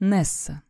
Несса.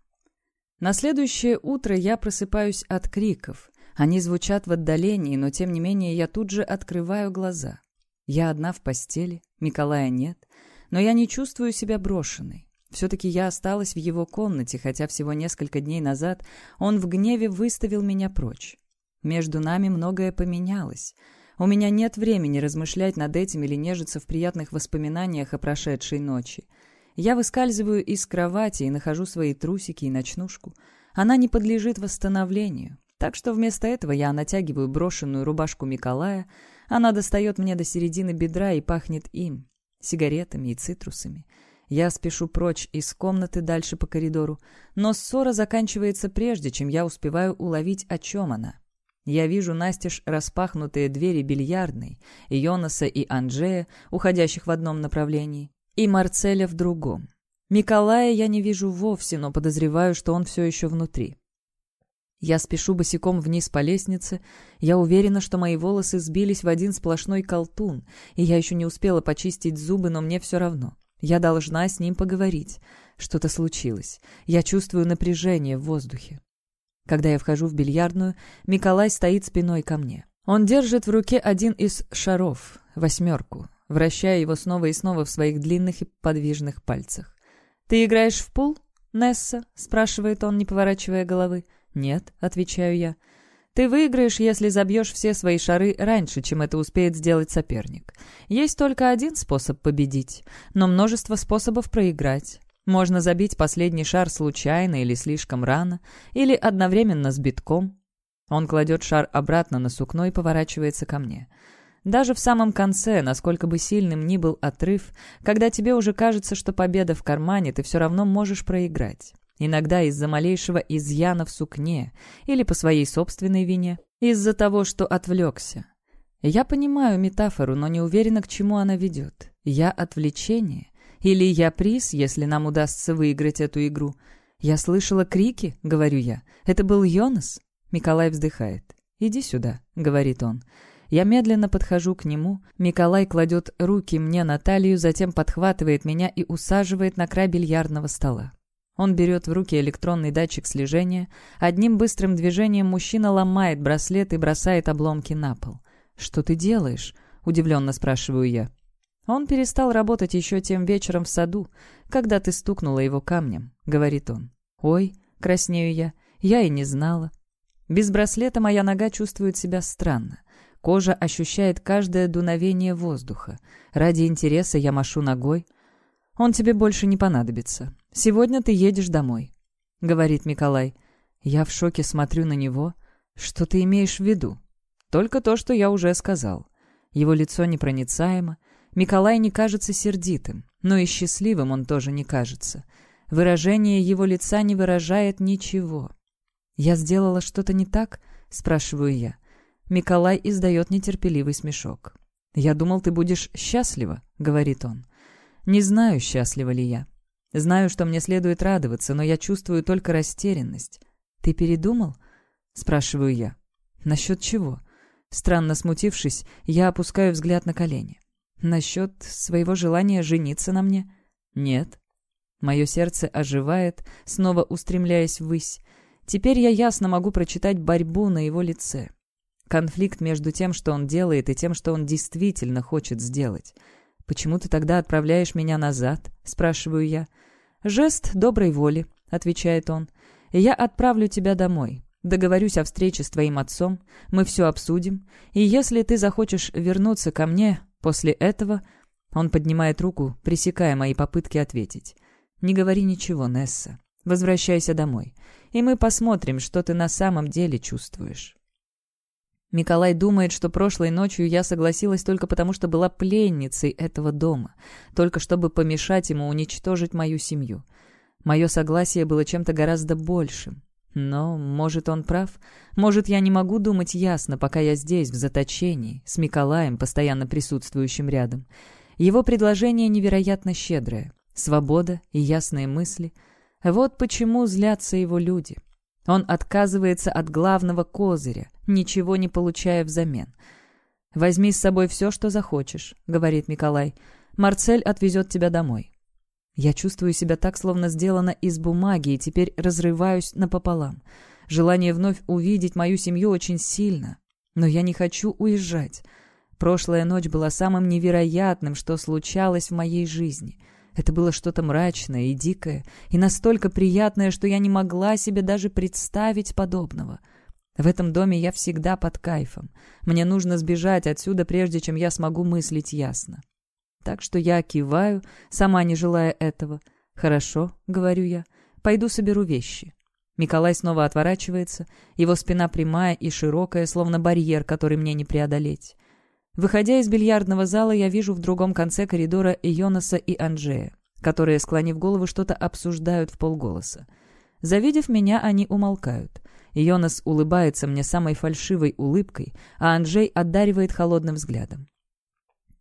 На следующее утро я просыпаюсь от криков. Они звучат в отдалении, но тем не менее я тут же открываю глаза. Я одна в постели, Николая нет, но я не чувствую себя брошенной. Все-таки я осталась в его комнате, хотя всего несколько дней назад он в гневе выставил меня прочь. Между нами многое поменялось. У меня нет времени размышлять над этим или нежиться в приятных воспоминаниях о прошедшей ночи. Я выскальзываю из кровати и нахожу свои трусики и ночнушку. Она не подлежит восстановлению. Так что вместо этого я натягиваю брошенную рубашку Миколая. Она достает мне до середины бедра и пахнет им, сигаретами и цитрусами. Я спешу прочь из комнаты дальше по коридору, но ссора заканчивается прежде, чем я успеваю уловить, о чем она. Я вижу настежь распахнутые двери бильярдной, Йонаса и Анджея, уходящих в одном направлении и Марцеля в другом. Миколая я не вижу вовсе, но подозреваю, что он все еще внутри. Я спешу босиком вниз по лестнице. Я уверена, что мои волосы сбились в один сплошной колтун, и я еще не успела почистить зубы, но мне все равно. Я должна с ним поговорить. Что-то случилось. Я чувствую напряжение в воздухе. Когда я вхожу в бильярдную, Миколай стоит спиной ко мне. Он держит в руке один из шаров, восьмерку вращая его снова и снова в своих длинных и подвижных пальцах. «Ты играешь в пул, Несса?» — спрашивает он, не поворачивая головы. «Нет», — отвечаю я. «Ты выиграешь, если забьешь все свои шары раньше, чем это успеет сделать соперник. Есть только один способ победить, но множество способов проиграть. Можно забить последний шар случайно или слишком рано, или одновременно с битком». Он кладет шар обратно на сукно и поворачивается ко мне. Даже в самом конце, насколько бы сильным ни был отрыв, когда тебе уже кажется, что победа в кармане, ты все равно можешь проиграть. Иногда из-за малейшего изъяна в сукне или по своей собственной вине, из-за того, что отвлекся. Я понимаю метафору, но не уверена, к чему она ведет. Я отвлечение? Или я приз, если нам удастся выиграть эту игру? Я слышала крики, говорю я. Это был Йонас? Николай вздыхает. «Иди сюда», — говорит он. Я медленно подхожу к нему. Николай кладет руки мне на талию, затем подхватывает меня и усаживает на край бильярдного стола. Он берет в руки электронный датчик слежения. Одним быстрым движением мужчина ломает браслет и бросает обломки на пол. «Что ты делаешь?» — удивленно спрашиваю я. «Он перестал работать еще тем вечером в саду, когда ты стукнула его камнем», — говорит он. «Ой», — краснею я, — «я и не знала». Без браслета моя нога чувствует себя странно. Кожа ощущает каждое дуновение воздуха. Ради интереса я машу ногой. «Он тебе больше не понадобится. Сегодня ты едешь домой», — говорит Николай. Я в шоке смотрю на него. «Что ты имеешь в виду?» «Только то, что я уже сказал». Его лицо непроницаемо. Николай не кажется сердитым, но и счастливым он тоже не кажется. Выражение его лица не выражает ничего. «Я сделала что-то не так?» — спрашиваю я. Миколай издает нетерпеливый смешок. «Я думал, ты будешь счастлива», — говорит он. «Не знаю, счастлива ли я. Знаю, что мне следует радоваться, но я чувствую только растерянность. Ты передумал?» — спрашиваю я. «Насчет чего?» Странно смутившись, я опускаю взгляд на колени. «Насчет своего желания жениться на мне?» «Нет». Мое сердце оживает, снова устремляясь ввысь. Теперь я ясно могу прочитать борьбу на его лице. Конфликт между тем, что он делает, и тем, что он действительно хочет сделать. «Почему ты тогда отправляешь меня назад?» — спрашиваю я. «Жест доброй воли», — отвечает он. «Я отправлю тебя домой. Договорюсь о встрече с твоим отцом. Мы все обсудим. И если ты захочешь вернуться ко мне после этого...» Он поднимает руку, пресекая мои попытки ответить. «Не говори ничего, Несса. Возвращайся домой. И мы посмотрим, что ты на самом деле чувствуешь». Николай думает, что прошлой ночью я согласилась только потому, что была пленницей этого дома, только чтобы помешать ему уничтожить мою семью. Мое согласие было чем-то гораздо большим. Но, может, он прав. Может, я не могу думать ясно, пока я здесь, в заточении, с Николаем, постоянно присутствующим рядом. Его предложение невероятно щедрое. Свобода и ясные мысли. Вот почему злятся его люди. Он отказывается от главного козыря, ничего не получая взамен. «Возьми с собой все, что захочешь», — говорит Николай. «Марцель отвезет тебя домой». Я чувствую себя так, словно сделано из бумаги, и теперь разрываюсь напополам. Желание вновь увидеть мою семью очень сильно. Но я не хочу уезжать. Прошлая ночь была самым невероятным, что случалось в моей жизни. Это было что-то мрачное и дикое, и настолько приятное, что я не могла себе даже представить подобного. В этом доме я всегда под кайфом. Мне нужно сбежать отсюда, прежде чем я смогу мыслить ясно. Так что я киваю, сама не желая этого. «Хорошо», — говорю я, — «пойду соберу вещи». Николай снова отворачивается, его спина прямая и широкая, словно барьер, который мне не преодолеть. Выходя из бильярдного зала, я вижу в другом конце коридора Йонаса и Анжея, которые, склонив голову, что-то обсуждают в полголоса. Завидев меня, они умолкают. Йонас улыбается мне самой фальшивой улыбкой, а Анжей одаривает холодным взглядом.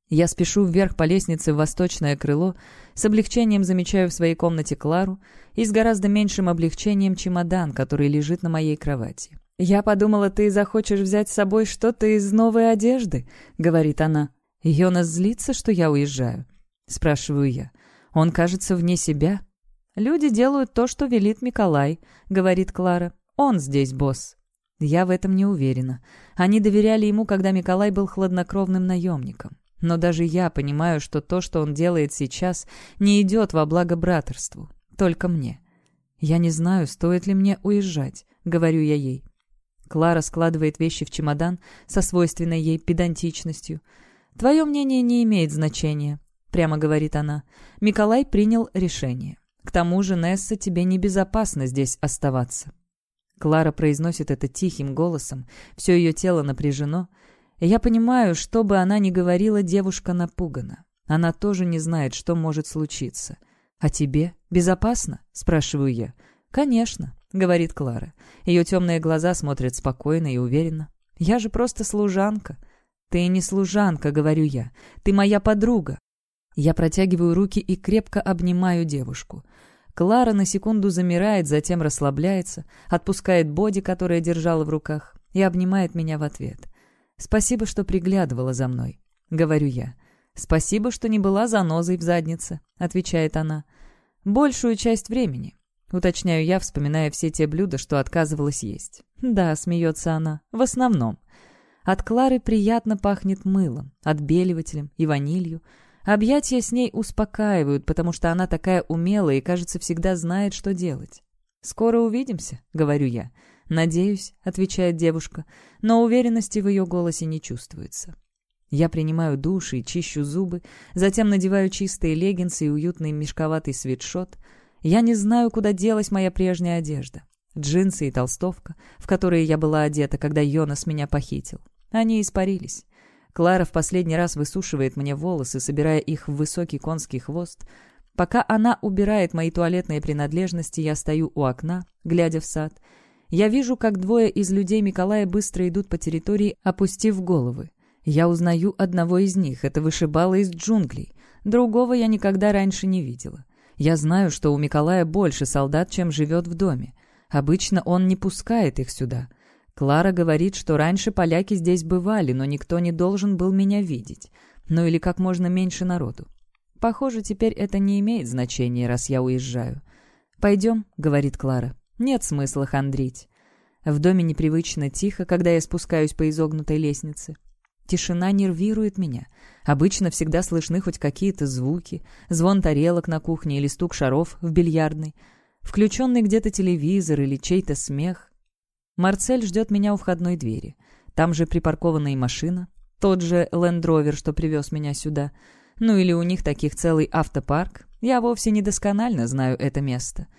Я спешу вверх по лестнице в восточное крыло, с облегчением замечаю в своей комнате Клару и с гораздо меньшим облегчением чемодан, который лежит на моей кровати. «Я подумала, ты захочешь взять с собой что-то из новой одежды», — говорит она. «Йонас злится, что я уезжаю?» — спрашиваю я. «Он кажется вне себя». «Люди делают то, что велит Миколай», — говорит Клара. «Он здесь босс». Я в этом не уверена. Они доверяли ему, когда Миколай был хладнокровным наемником. Но даже я понимаю, что то, что он делает сейчас, не идет во благо братерству. Только мне. Я не знаю, стоит ли мне уезжать, говорю я ей. Клара складывает вещи в чемодан со свойственной ей педантичностью. «Твое мнение не имеет значения», — прямо говорит она. «Миколай принял решение. К тому же, Несса, тебе небезопасно здесь оставаться». Клара произносит это тихим голосом, все ее тело напряжено, я понимаю, что бы она ни говорила, девушка напугана. Она тоже не знает, что может случиться. «А тебе? Безопасно?» — спрашиваю я. «Конечно», — говорит Клара. Ее темные глаза смотрят спокойно и уверенно. «Я же просто служанка». «Ты не служанка», — говорю я. «Ты моя подруга». Я протягиваю руки и крепко обнимаю девушку. Клара на секунду замирает, затем расслабляется, отпускает боди, которое держала в руках, и обнимает меня в ответ. «Спасибо, что приглядывала за мной», — говорю я. «Спасибо, что не была занозой в заднице», — отвечает она. «Большую часть времени», — уточняю я, вспоминая все те блюда, что отказывалась есть. «Да», — смеется она, — «в основном». От Клары приятно пахнет мылом, отбеливателем и ванилью. Объятия с ней успокаивают, потому что она такая умелая и, кажется, всегда знает, что делать. «Скоро увидимся», — говорю я. «Надеюсь», — отвечает девушка, но уверенности в ее голосе не чувствуется. Я принимаю душ и чищу зубы, затем надеваю чистые леггинсы и уютный мешковатый свитшот. Я не знаю, куда делась моя прежняя одежда. Джинсы и толстовка, в которые я была одета, когда Йонас меня похитил. Они испарились. Клара в последний раз высушивает мне волосы, собирая их в высокий конский хвост. Пока она убирает мои туалетные принадлежности, я стою у окна, глядя в сад — я вижу, как двое из людей Миколая быстро идут по территории, опустив головы. Я узнаю одного из них, это вышибало из джунглей. Другого я никогда раньше не видела. Я знаю, что у Миколая больше солдат, чем живет в доме. Обычно он не пускает их сюда. Клара говорит, что раньше поляки здесь бывали, но никто не должен был меня видеть. Ну или как можно меньше народу. Похоже, теперь это не имеет значения, раз я уезжаю. «Пойдем», — говорит Клара. Нет смысла хандрить. В доме непривычно тихо, когда я спускаюсь по изогнутой лестнице. Тишина нервирует меня. Обычно всегда слышны хоть какие-то звуки, звон тарелок на кухне или стук шаров в бильярдной, включенный где-то телевизор или чей-то смех. Марцель ждет меня у входной двери. Там же припаркованная машина, тот же лендровер, что привез меня сюда. Ну или у них таких целый автопарк. Я вовсе недосконально знаю это место. —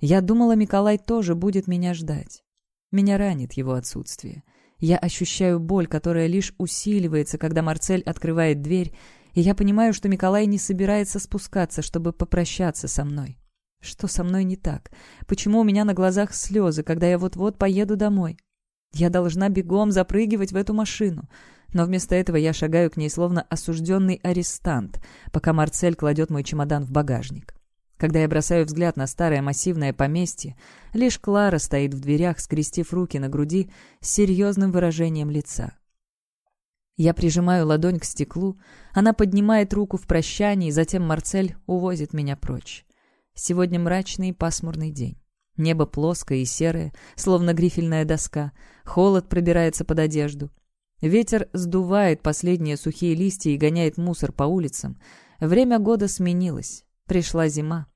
я думала, Николай тоже будет меня ждать. Меня ранит его отсутствие. Я ощущаю боль, которая лишь усиливается, когда Марцель открывает дверь, и я понимаю, что Николай не собирается спускаться, чтобы попрощаться со мной. Что со мной не так? Почему у меня на глазах слезы, когда я вот-вот поеду домой? Я должна бегом запрыгивать в эту машину. Но вместо этого я шагаю к ней, словно осужденный арестант, пока Марцель кладет мой чемодан в багажник. Когда я бросаю взгляд на старое массивное поместье, лишь Клара стоит в дверях, скрестив руки на груди с серьезным выражением лица. Я прижимаю ладонь к стеклу, она поднимает руку в прощании, затем Марцель увозит меня прочь. Сегодня мрачный и пасмурный день. Небо плоское и серое, словно грифельная доска. Холод пробирается под одежду. Ветер сдувает последние сухие листья и гоняет мусор по улицам. Время года сменилось. Пришла зима.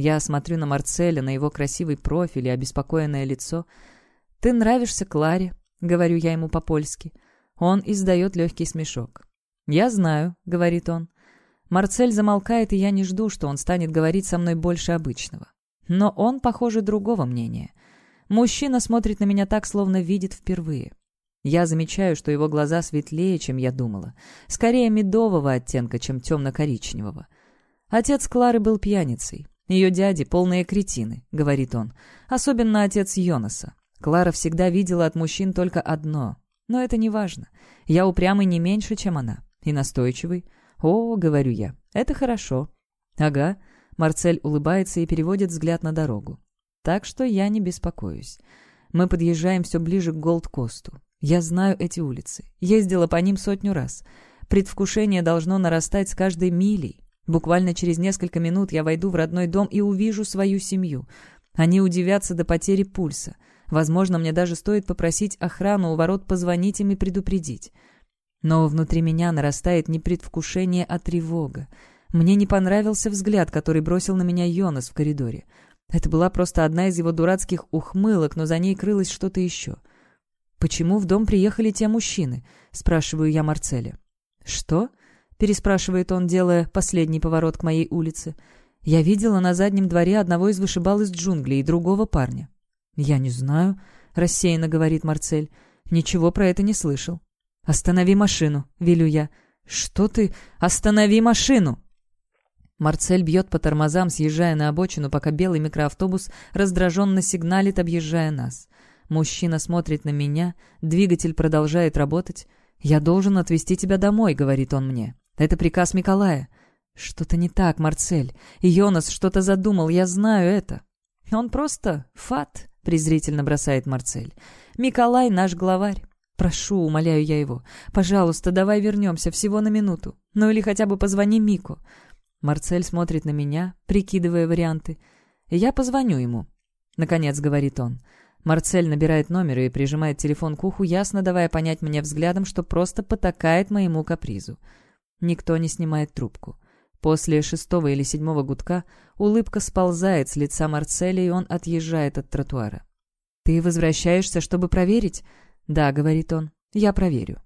Я смотрю на Марцеля, на его красивый профиль и обеспокоенное лицо. «Ты нравишься Кларе», — говорю я ему по-польски. Он издает легкий смешок. «Я знаю», — говорит он. Марцель замолкает, и я не жду, что он станет говорить со мной больше обычного. Но он, похоже, другого мнения. Мужчина смотрит на меня так, словно видит впервые. Я замечаю, что его глаза светлее, чем я думала. Скорее медового оттенка, чем темно-коричневого. Отец Клары был пьяницей. Ее дяди — полные кретины, — говорит он. Особенно отец Йонаса. Клара всегда видела от мужчин только одно но это не важно. Я упрямый не меньше, чем она. И настойчивый. «О, — говорю я, — это хорошо». «Ага». Марцель улыбается и переводит взгляд на дорогу. Так что я не беспокоюсь. Мы подъезжаем все ближе к Голдкосту. Я знаю эти улицы. Ездила по ним сотню раз. Предвкушение должно нарастать с каждой милей. Буквально через несколько минут я войду в родной дом и увижу свою семью. Они удивятся до потери пульса. Возможно, мне даже стоит попросить охрану у ворот позвонить им и предупредить. Но внутри меня нарастает не предвкушение, а тревога. Мне не понравился взгляд, который бросил на меня Йонас в коридоре. Это была просто одна из его дурацких ухмылок, но за ней крылось что-то еще. «Почему в дом приехали те мужчины?» — спрашиваю я Марцеля. «Что?» — переспрашивает он, делая последний поворот к моей улице. «Я видела на заднем дворе одного из вышибал из джунглей и другого парня. «Я не знаю», — рассеянно говорит Марцель. «Ничего про это не слышал». «Останови машину», — велю я. «Что ты? Останови машину!» Марцель бьет по тормозам, съезжая на обочину, пока белый микроавтобус раздраженно сигналит, объезжая нас. Мужчина смотрит на меня, двигатель продолжает работать. «Я должен отвезти тебя домой», — говорит он мне. «Это приказ Николая». «Что-то не так, Марцель. Йонас что-то задумал, я знаю это». «Он просто фат», презрительно бросает Марцель. «Миколай наш главарь. Прошу, умоляю я его. Пожалуйста, давай вернемся всего на минуту. Ну или хотя бы позвони Мику». Марцель смотрит на меня, прикидывая варианты. «Я позвоню ему», — наконец говорит он. Марцель набирает номер и прижимает телефон к уху, ясно давая понять мне взглядом, что просто потакает моему капризу. Никто не снимает трубку. После шестого или седьмого гудка улыбка сползает с лица Марцеля, и он отъезжает от тротуара. «Ты возвращаешься, чтобы проверить?» «Да», — говорит он, — «я проверю».